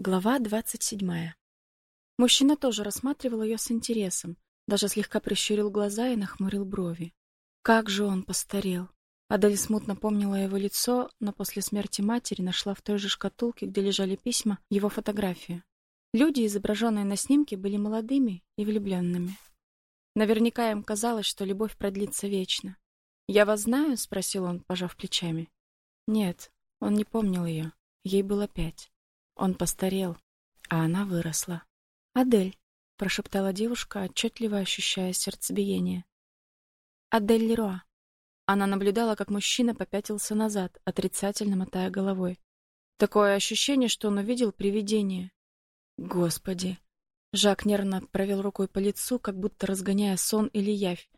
Глава двадцать седьмая. Мужчина тоже рассматривал ее с интересом, даже слегка прищурил глаза и нахмурил брови. Как же он постарел. Адель смутно помнила его лицо, но после смерти матери нашла в той же шкатулке, где лежали письма, его фотографию. Люди, изображенные на снимке, были молодыми и влюбленными. Наверняка им казалось, что любовь продлится вечно. "Я вас знаю?" спросил он, пожав плечами. Нет, он не помнил ее. Ей было пять. Он постарел, а она выросла. «Адель», — прошептала девушка, отчетливо ощущая сердцебиение. «Адель Леруа». Она наблюдала, как мужчина попятился назад, отрицательно мотая головой. Такое ощущение, что он увидел привидение. Господи. Жак нервно провел рукой по лицу, как будто разгоняя сон или явь.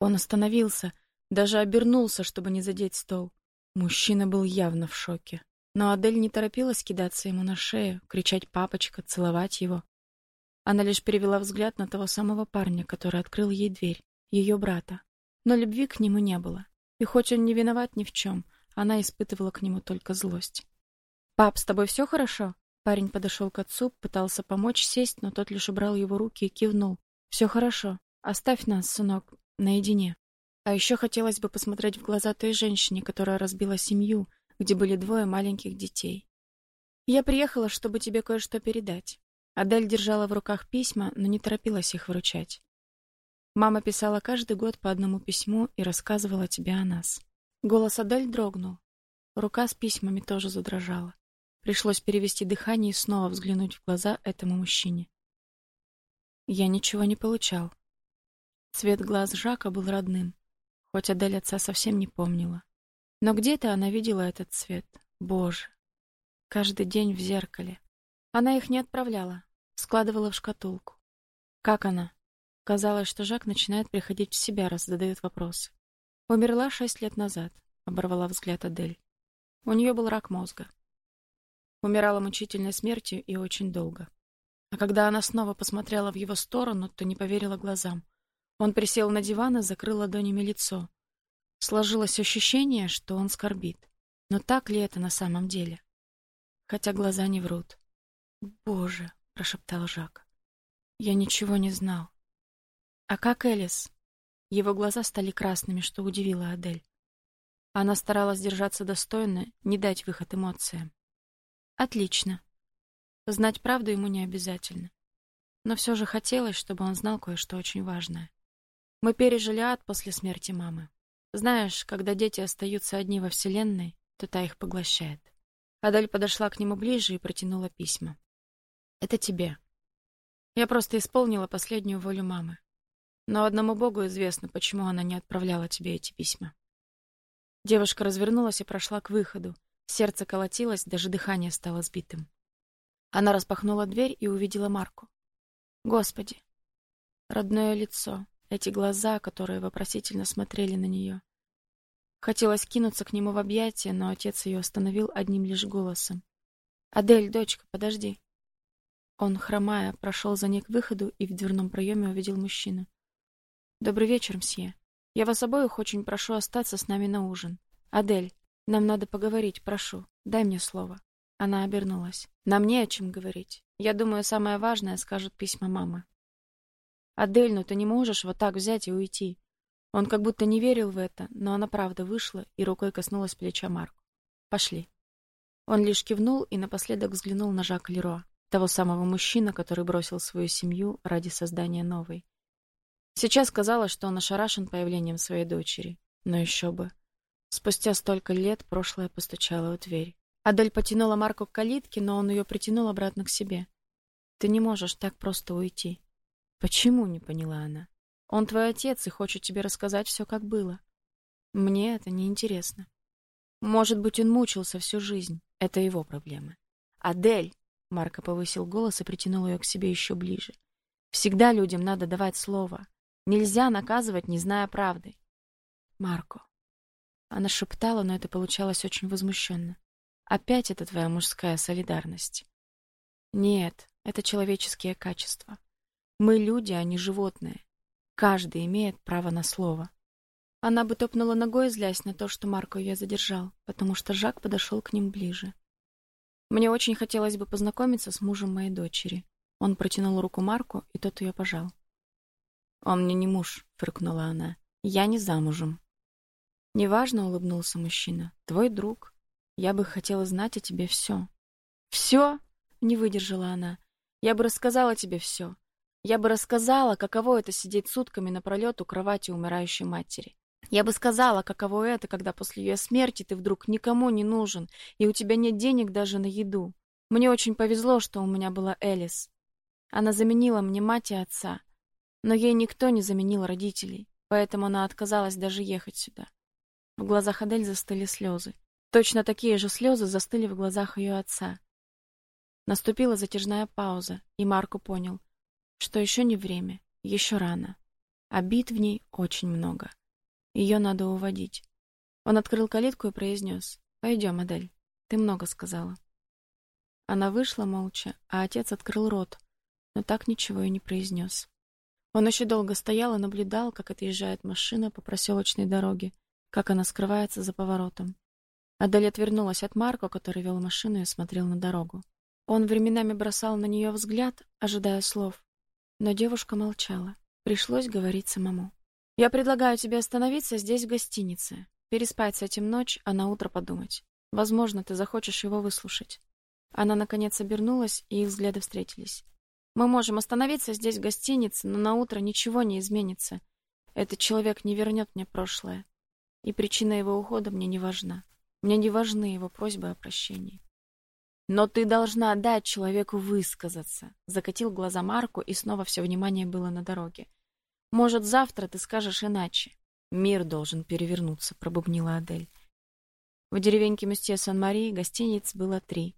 Он остановился, даже обернулся, чтобы не задеть стол. Мужчина был явно в шоке. Но Адель не торопилась кидаться ему на шею, кричать «папочка», целовать его. Она лишь перевела взгляд на того самого парня, который открыл ей дверь, ее брата. Но любви к нему не было. И хоть он не виноват ни в чем, она испытывала к нему только злость. «Пап, с тобой все хорошо?» Парень подошел к отцу, пытался помочь сесть, но тот лишь убрал его руки и кивнул. «Все хорошо. Оставь нас, сынок, наедине». А еще хотелось бы посмотреть в глаза той женщине, которая разбила семью, где были двое маленьких детей. Я приехала, чтобы тебе кое-что передать. Адель держала в руках письма, но не торопилась их вручать. Мама писала каждый год по одному письму и рассказывала тебе о нас. Голос Адель дрогнул. Рука с письмами тоже задрожала. Пришлось перевести дыхание и снова взглянуть в глаза этому мужчине. Я ничего не получал. Цвет глаз Жака был родным, хоть Адель отца совсем не помнила. Но где-то она видела этот цвет. Боже. Каждый день в зеркале. Она их не отправляла, складывала в шкатулку. Как она? Казалось, что Жак начинает приходить в себя, раз задает вопросы. Умерла шесть лет назад, оборвала взгляд Адель. У нее был рак мозга. Умирала мучительной смертью и очень долго. А когда она снова посмотрела в его сторону, то не поверила глазам. Он присел на диван и закрыл ладонями лицо. Сложилось ощущение, что он скорбит. Но так ли это на самом деле? Хотя глаза не врут. "Боже", прошептал Жак. "Я ничего не знал". "А как Элис?" Его глаза стали красными, что удивило Адель. Она старалась держаться достойно, не дать выход эмоциям. Отлично. Знать правду ему не обязательно. Но все же хотелось, чтобы он знал кое-что очень важное. Мы пережили ад после смерти мамы. Знаешь, когда дети остаются одни во вселенной, то та их поглощает. Адель подошла к нему ближе и протянула письма. Это тебе. Я просто исполнила последнюю волю мамы. Но одному Богу известно, почему она не отправляла тебе эти письма. Девушка развернулась и прошла к выходу. Сердце колотилось, даже дыхание стало сбитым. Она распахнула дверь и увидела Марку. Господи. Родное лицо, эти глаза, которые вопросительно смотрели на нее. Хотелось кинуться к нему в объятия, но отец ее остановил одним лишь голосом. «Адель, дочка, подожди». Он, хромая, прошел за ней к выходу и в дверном проеме увидел мужчину. «Добрый вечер, мсье. Я вас обоих очень прошу остаться с нами на ужин. Адель, нам надо поговорить, прошу. Дай мне слово». Она обернулась. «Нам не о чем говорить. Я думаю, самое важное скажут письма мамы. Адель, ну ты не можешь вот так взять и уйти. Он как будто не верил в это, но она правда вышла и рукой коснулась плеча Марку. Пошли. Он лишь кивнул и напоследок взглянул на Жака Леруа, того самого мужчину, который бросил свою семью ради создания новой. Сейчас казалось, что он ошарашен появлением своей дочери, но еще бы. Спустя столько лет прошлое постучало в дверь. Адель потянула Марку к калитке, но он ее притянул обратно к себе. Ты не можешь так просто уйти. Почему, не поняла она. Он твой отец и хочет тебе рассказать все, как было. Мне это не интересно. Может быть, он мучился всю жизнь. Это его проблемы. Адель, Марко повысил голос и притянул ее к себе еще ближе. Всегда людям надо давать слово. Нельзя наказывать, не зная правды. Марко. Она шептала, но это получалось очень возмущенно. Опять это твоя мужская солидарность. Нет, это человеческие качества. Мы люди, а не животные. Каждый имеет право на слово. Она бы топнула ногой, злясь на то, что Марко ее задержал, потому что Жак подошел к ним ближе. Мне очень хотелось бы познакомиться с мужем моей дочери. Он протянул руку Марку, и тот ее пожал. Он мне не муж, фыркнула она. Я не замужем. Неважно, улыбнулся мужчина. Твой друг. Я бы хотела знать о тебе все. Все? Не выдержала она. Я бы рассказала тебе все. Я бы рассказала, каково это сидеть сутками напролет у кровати умирающей матери. Я бы сказала, каково это, когда после ее смерти ты вдруг никому не нужен, и у тебя нет денег даже на еду. Мне очень повезло, что у меня была Элис. Она заменила мне мать и отца. Но ей никто не заменил родителей, поэтому она отказалась даже ехать сюда. В глазах Адель застыли слезы. Точно такие же слезы застыли в глазах ее отца. Наступила затяжная пауза, и Марко понял, что еще не время, еще рано. Обид в ней очень много. Ее надо уводить. Он открыл калитку и произнес. «Пойдем, Адель. Ты много сказала». Она вышла молча, а отец открыл рот, но так ничего и не произнес. Он еще долго стоял и наблюдал, как отъезжает машина по проселочной дороге, как она скрывается за поворотом. Адель отвернулась от Марко, который вел машину и смотрел на дорогу. Он временами бросал на нее взгляд, ожидая слов, но девушка молчала. Пришлось говорить самому. Я предлагаю тебе остановиться здесь в гостинице, переспать с этим ночь, а на утро подумать. Возможно, ты захочешь его выслушать. Она наконец обернулась, и их взгляды встретились. Мы можем остановиться здесь в гостинице, но на утро ничего не изменится. Этот человек не вернет мне прошлое, и причина его ухода мне не важна. Мне не важны его просьбы о прощении. Но ты должна дать человеку высказаться, закатил глаза Марку, и снова все внимание было на дороге. Может, завтра ты скажешь иначе. Мир должен перевернуться, пробубнила Адель. В деревеньке Мюстье Сан-Мари гостиниц было три.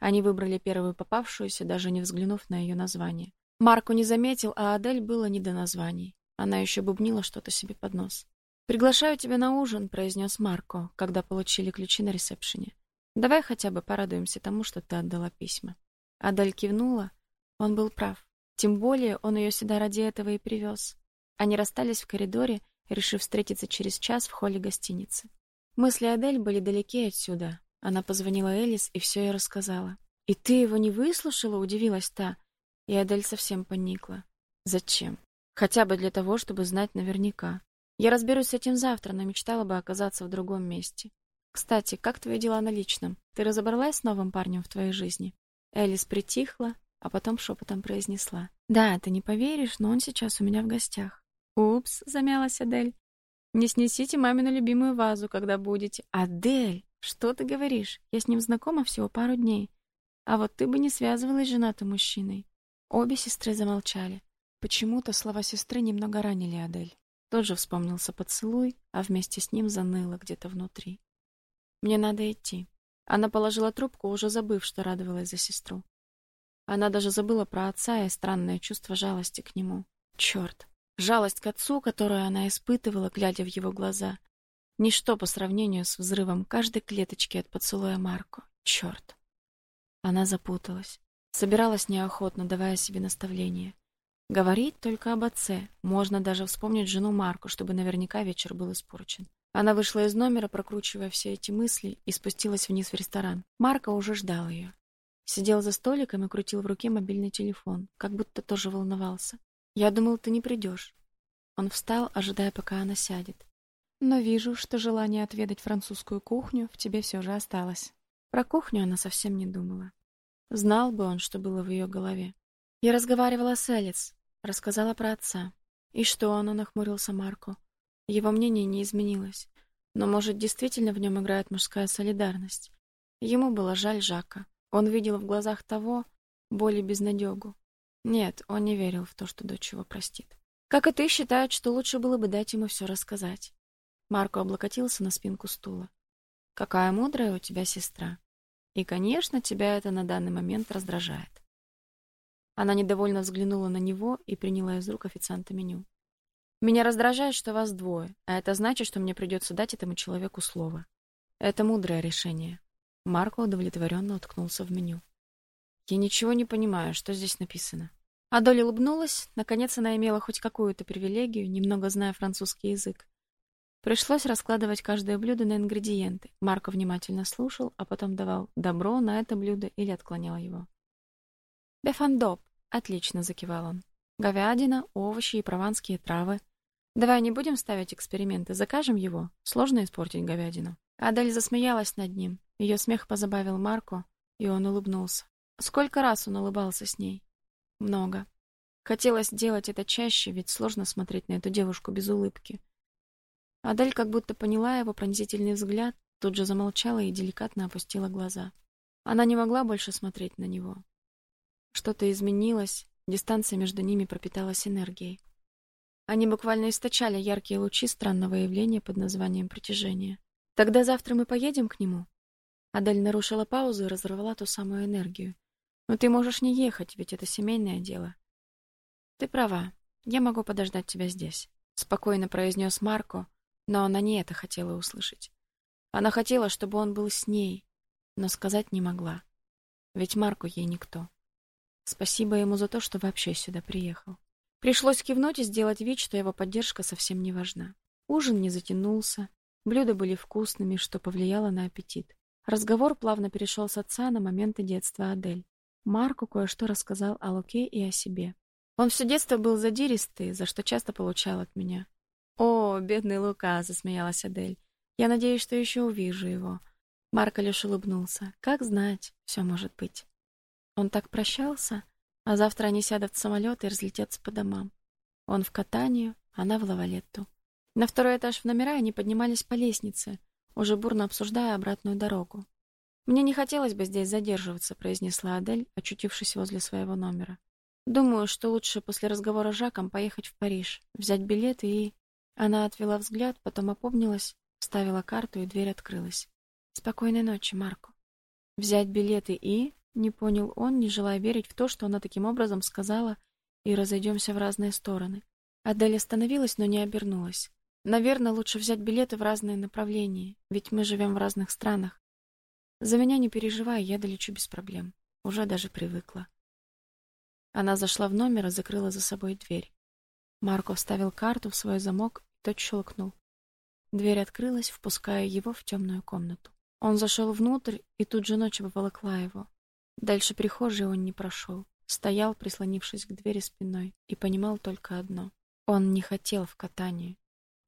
Они выбрали первую попавшуюся, даже не взглянув на ее название. Марко не заметил, а Адель было не до названий. Она еще бубнила что-то себе под нос. «Приглашаю тебя на ужин», — произнес Марко, когда получили ключи на ресепшене. «Давай хотя бы порадуемся тому, что ты отдала письма». Адель кивнула. Он был прав. Тем более он ее сюда ради этого и привез. Они расстались в коридоре, решив встретиться через час в холле гостиницы. Мысли Адель были далеки отсюда, она позвонила Элис и все ей рассказала. «И ты его не выслушала?» — удивилась та. И Адель совсем поникла. «Зачем? Хотя бы для того, чтобы знать наверняка. Я разберусь с этим завтра, но мечтала бы оказаться в другом месте. Кстати, как твои дела на личном? Ты разобралась с новым парнем в твоей жизни?» Элис притихла, а потом шепотом произнесла. «Да, ты не поверишь, но он сейчас у меня в гостях». «Упс», — замялась Адель. «Не снесите мамину любимую вазу, когда будете». «Адель!» Что ты говоришь? Я с ним знакома всего пару дней. А вот ты бы не связывалась с женатым мужчиной. Обе сестры замолчали. Почему-то слова сестры немного ранили Адель. Тот же вспомнился поцелуй, а вместе с ним заныло где-то внутри. Мне надо идти. Она положила трубку, уже забыв, что радовалась за сестру. Она даже забыла про отца и странное чувство жалости к нему. Черт! Жалость к отцу, которую она испытывала, глядя в его глаза, Ничто по сравнению с взрывом каждой клеточки от поцелуя Марко. Черт! Она запуталась. Собиралась неохотно, давая себе наставление. Говорить только об отце. Можно даже вспомнить жену Марку, чтобы наверняка вечер был испорчен. Она вышла из номера, прокручивая все эти мысли, и спустилась вниз в ресторан. Марко уже ждал ее. Сидел за столиком и крутил в руке мобильный телефон, как будто тоже волновался. «Я думал, ты не придешь». Он встал, ожидая, пока она сядет. Но вижу, что желание отведать французскую кухню в тебе все же осталось. Про кухню она совсем не думала. Знал бы он, что было в ее голове. Я разговаривала с Элис, рассказала про отца. И что она нахмурился Марко. Его мнение не изменилось. Но, может, действительно в нем играет мужская солидарность. Ему было жаль Жака. Он видел в глазах того боль и безнадегу. Нет, он не верил в то, что дочь его простит. Как и ты, считает, что лучше было бы дать ему все рассказать. Марко облокотился на спинку стула. Какая мудрая у тебя сестра. И, конечно, тебя это на данный момент раздражает. Она недовольно взглянула на него и приняла из рук официанта меню. Меня раздражает, что вас двое, а это значит, что мне придется дать этому человеку слово. Это мудрое решение. Марко удовлетворенно уткнулся в меню. Я ничего не понимаю, что здесь написано. Адоль улыбнулась, наконец она имела хоть какую-то привилегию, немного зная французский язык. Пришлось раскладывать каждое блюдо на ингредиенты. Марко внимательно слушал, а потом давал добро на это блюдо или отклонял его. «Бефандоп!» — отлично закивал он. «Говядина, овощи и прованские травы. Давай не будем ставить эксперименты, закажем его. Сложно испортить говядину». Адель засмеялась над ним. Ее смех позабавил Марко, и он улыбнулся. Сколько раз он улыбался с ней? Много. Хотелось делать это чаще, ведь сложно смотреть на эту девушку без улыбки. Адель как будто поняла его пронзительный взгляд, тут же замолчала и деликатно опустила глаза. Она не могла больше смотреть на него. Что-то изменилось, дистанция между ними пропиталась энергией. Они буквально источали яркие лучи странного явления под названием притяжение. Тогда завтра мы поедем к нему. Адель нарушила паузу и разорвала ту самую энергию. Но ты можешь не ехать, ведь это семейное дело. Ты права. Я могу подождать тебя здесь, спокойно произнес Марко, но она не это хотела услышать. Она хотела, чтобы он был с ней, но сказать не могла. Ведь Марко ей никто. Спасибо ему за то, что вообще сюда приехал. Пришлось кивнуть и сделать вид, что его поддержка совсем не важна. Ужин не затянулся, блюда были вкусными, что повлияло на аппетит. Разговор плавно перешел с отца на моменты детства Адель. Марко кое-что рассказал о Луке и о себе. Он все детство был задиристый, за что часто получал от меня. «О, бедный Лука!» — засмеялась Адель. «Я надеюсь, что еще увижу его». Марко лишь улыбнулся. «Как знать, все может быть». Он так прощался, а завтра они сядут в самолет и разлетятся по домам. Он в катанию, она в лавалетту. На второй этаж в номера они поднимались по лестнице, уже бурно обсуждая обратную дорогу. «Мне не хотелось бы здесь задерживаться», — произнесла Адель, очутившись возле своего номера. «Думаю, что лучше после разговора с Жаком поехать в Париж, взять билеты и...» Она отвела взгляд, потом опомнилась, вставила карту, и дверь открылась. «Спокойной ночи, Марко». «Взять билеты и...» — не понял он, не желая верить в то, что она таким образом сказала, и разойдемся в разные стороны. Адель остановилась, но не обернулась. «Наверное, лучше взять билеты в разные направления, ведь мы живем в разных странах. За меня не переживай, я долечу без проблем. Уже даже привыкла. Она зашла в номер и закрыла за собой дверь. Марко вставил карту в свой замок, и тот щелкнул. Дверь открылась, впуская его в темную комнату. Он зашел внутрь, и тут же ночь поволокла его. Дальше прихожей он не прошел. Стоял, прислонившись к двери спиной, и понимал только одно. Он не хотел в катании.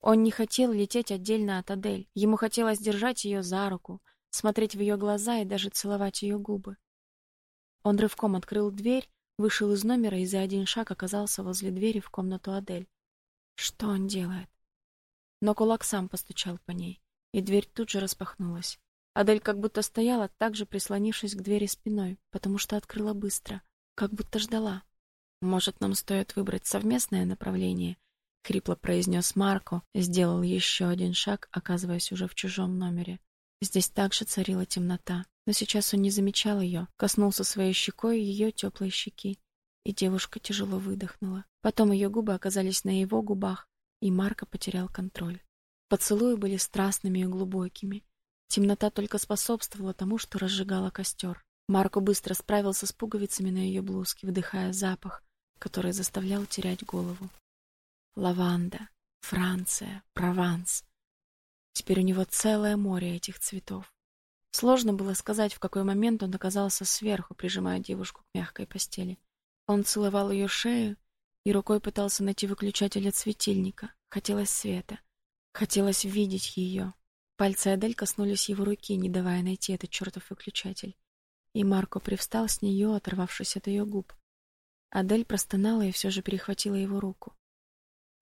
Он не хотел лететь отдельно от Адель. Ему хотелось держать ее за руку, смотреть в ее глаза и даже целовать ее губы. Он рывком открыл дверь, вышел из номера и за один шаг оказался возле двери в комнату Адель. Что он делает? Но кулак сам постучал по ней, и дверь тут же распахнулась. Адель как будто стояла, также прислонившись к двери спиной, потому что открыла быстро, как будто ждала. Может, нам стоит выбрать совместное направление? хрипло произнес Марко, сделал еще один шаг, оказываясь уже в чужом номере. Здесь также царила темнота, но сейчас он не замечал ее, коснулся своей щекой ее теплой щеки, и девушка тяжело выдохнула. Потом ее губы оказались на его губах, и Марко потерял контроль. Поцелуи были страстными и глубокими. Темнота только способствовала тому, что разжигала костер. Марко быстро справился с пуговицами на ее блузке, вдыхая запах, который заставлял терять голову. Лаванда, Франция, Прованс. Теперь у него целое море этих цветов. Сложно было сказать, в какой момент он оказался сверху, прижимая девушку к мягкой постели. Он целовал ее шею и рукой пытался найти выключатель от светильника. Хотелось света. Хотелось видеть ее. Пальцы Адель коснулись его руки, не давая найти этот чертов выключатель. И Марко привстал с нее, оторвавшись от ее губ. Адель простонала и все же перехватила его руку.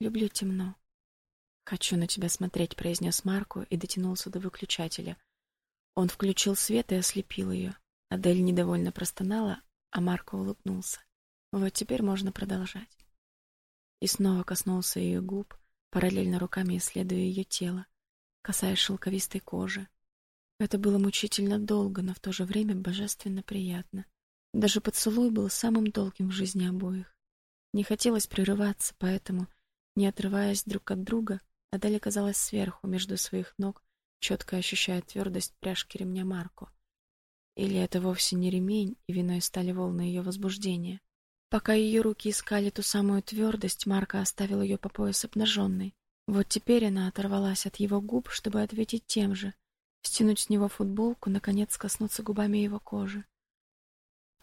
«Люблю темно», «Хочу на тебя смотреть», — произнес Марко и дотянулся до выключателя. Он включил свет и ослепил ее. Адель недовольно простонала, а Марко улыбнулся. «Вот теперь можно продолжать». И снова коснулся ее губ, параллельно руками исследуя ее тело, касаясь шелковистой кожи. Это было мучительно долго, но в то же время божественно приятно. Даже поцелуй был самым долгим в жизни обоих. Не хотелось прерываться, поэтому, не отрываясь друг от друга, Адель оказалась сверху, между своих ног, четко ощущая твердость пряжки ремня Марко. Или это вовсе не ремень, и виной стали волны ее возбуждения. Пока ее руки искали ту самую твердость, Марко оставил ее по пояс обнаженной, Вот теперь она оторвалась от его губ, чтобы ответить тем же, стянуть с него футболку, наконец коснуться губами его кожи.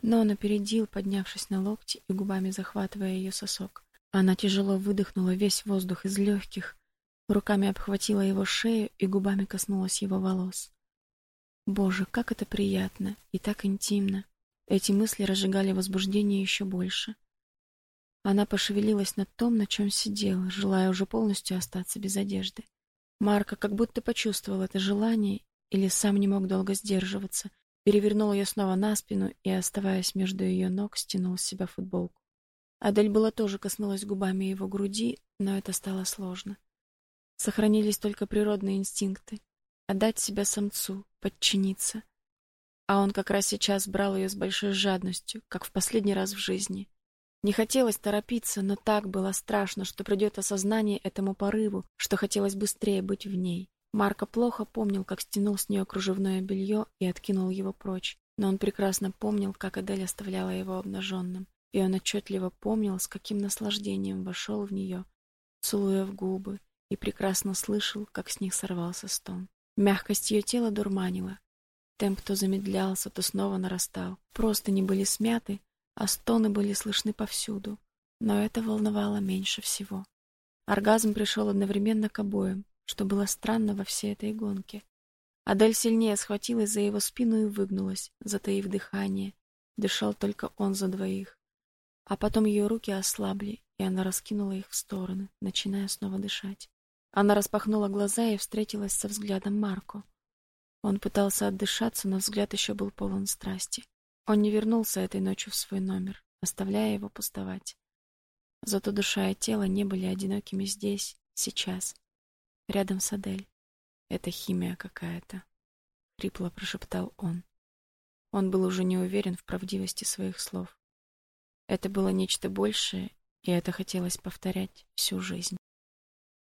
Но он опередил, поднявшись на локти и губами захватывая ее сосок. Она тяжело выдохнула весь воздух из легких, руками обхватила его шею и губами коснулась его волос. Боже, как это приятно и так интимно. Эти мысли разжигали возбуждение еще больше. Она пошевелилась над том, на чем сидела, желая уже полностью остаться без одежды. Марко как будто почувствовал это желание или сам не мог долго сдерживаться, перевернул ее снова на спину и, оставаясь между ее ног, стянул с себя футболку. Адель была тоже коснулась губами его груди, но это стало сложно. Сохранились только природные инстинкты — отдать себя самцу, подчиниться. А он как раз сейчас брал ее с большой жадностью, как в последний раз в жизни. Не хотелось торопиться, но так было страшно, что придет осознание этому порыву, что хотелось быстрее быть в ней. Марко плохо помнил, как стянул с нее кружевное белье и откинул его прочь, но он прекрасно помнил, как Адель оставляла его обнаженным, и он отчетливо помнил, с каким наслаждением вошел в нее, целуя в губы, и прекрасно слышал, как с них сорвался стон. Мягкость ее тела дурманила. Темп то замедлялся, то снова нарастал. Просто не были смяты, а стоны были слышны повсюду. Но это волновало меньше всего. Оргазм пришел одновременно к обоим, что было странно во всей этой гонке. Адель сильнее схватилась за его спину и выгнулась, затаив дыхание. Дышал только он за двоих. А потом ее руки ослабли, и она раскинула их в стороны, начиная снова дышать. Она распахнула глаза и встретилась со взглядом Марко. Он пытался отдышаться, но взгляд еще был полон страсти. Он не вернулся этой ночью в свой номер, оставляя его пустовать. Зато душа и тело не были одинокими здесь, сейчас рядом с Адель. Это химия какая-то, хрипло прошептал он. Он был уже не уверен в правдивости своих слов. Это было нечто большее, и это хотелось повторять всю жизнь.